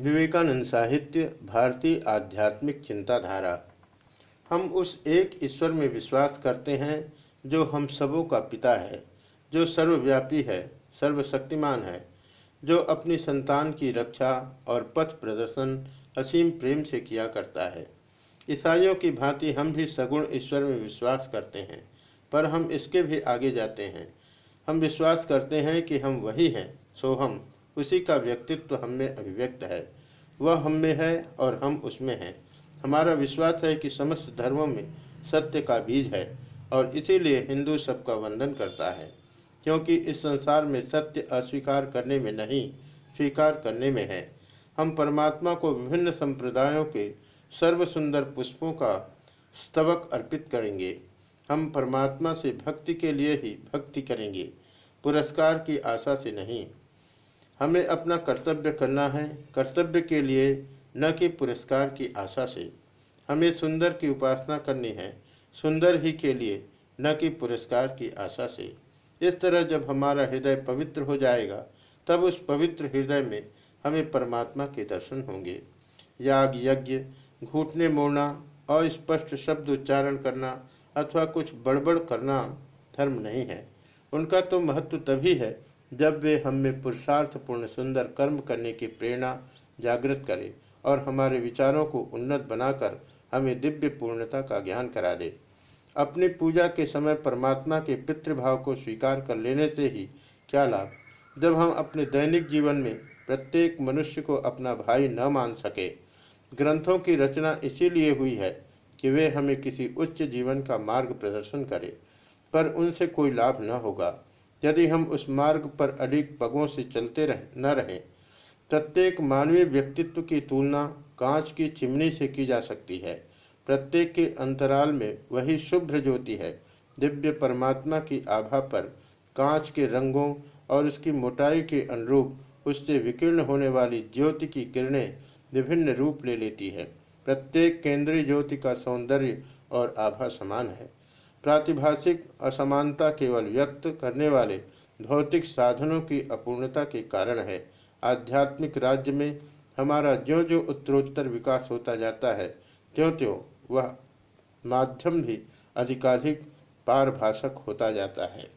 विवेकानंद साहित्य, भारतीय आध्यात्मिक चिंताधारा। हम उस एक ईश्वर में विश्वास करते हैं, जो हम सबों का पिता है, जो सर्वव्यापी है, सर्वशक्तिमान है, जो अपनी संतान की रक्षा और पथ प्रदर्शन असीम प्रेम से किया करता है। ईसाइयों की भांति हम भी सगुण ईश्वर में विश्वास करते हैं, पर हम इसके भी आगे जाते हैं। हम विश्वास करते हैं कि हम वही हैं, सो हम उसी का व्यक्तित्व हम में अभिव्यक्त है। वह हम में है और हम उसमें हैं। हमारा विश्वास है कि समस्त धर्मों में सत्य का बीज है और इसीलिए हिंदू सबका वंदन करता है, क्योंकि इस संसार में सत्य अस्वीकार करने में नहीं, स्वीकार करने में है। हम परमात्मा को विभिन्न संप्रदायों के सर्व सुंदर पुष्पों का स्तवक अर्पित करेंगे। हम परमात्मा से भक्ति के लिए ही भक्ति करेंगे। पुरस्कार की आशा से नहीं। हमें अपना कर्तव्य करना है, कर्तव्य के लिए न कि पुरस्कार की आशा से। हमें सुंदर की उपासना करनी है, सुंदर ही के लिए, न कि पुरस्कार की आशा से। इस तरह जब हमारा हृदय पवित्र हो जाएगा, तब उस पवित्र हृदय में हमें परमात्मा के दर्शन होंगे। याग यज्ञ, घूटने मोड़ना, अस्पष्ट शब्द उच्चारण करना अथवा कुछ बड़बड़ करना धर्म नहीं है। उनका तो महत्व तभी है जब वे हम में पुरुषार्थपूर्ण सुंदर कर्म करने की प्रेरणा जागृत करे और हमारे विचारों को उन्नत बनाकर हमें दिव्य पूर्णता का ज्ञान करा दे। अपनी पूजा के समय परमात्मा के पितृभाव को स्वीकार कर लेने से ही क्या लाभ? जब हम अपने दैनिक जीवन में प्रत्येक मनुष्य को अपना भाई न मान सके। ग्रंथों की रचना इसीलिए हुई है कि वे हमें किसी उच्च जीवन का मार्ग प्रदर्शन करें, पर उनसे कोई लाभ न होगा। यदि हम उस मार्ग पर अडिग पगों से चलते रह, न रहें, प्रत्येक मानवीय व्यक्तित्व की तुलना कांच की चिमनी से की जा सकती है। प्रत्येक के अंतराल में वही शुभ्र ज्योति है, दिव्य परमात्मा की आभा पर कांच के रंगों और उसकी मोटाई के अनुरूप उससे विकीर्ण होने वाली ज्योति की किरणें विभिन्न रूप ले लेती है। प्रत्येक केंद्रीय ज्योति का सौंदर्य और आभा समान है। प्रातिभाषिक असमानता केवल व्यक्त करने वाले भौतिक साधनों की अपूर्णता के कारण है। आध्यात्मिक राज्य में हमारा ज्यो ज्यो उत्तरोत्तर विकास होता जाता है त्यों त्यों वह माध्यम भी अधिकाधिक पारभाषक होता जाता है।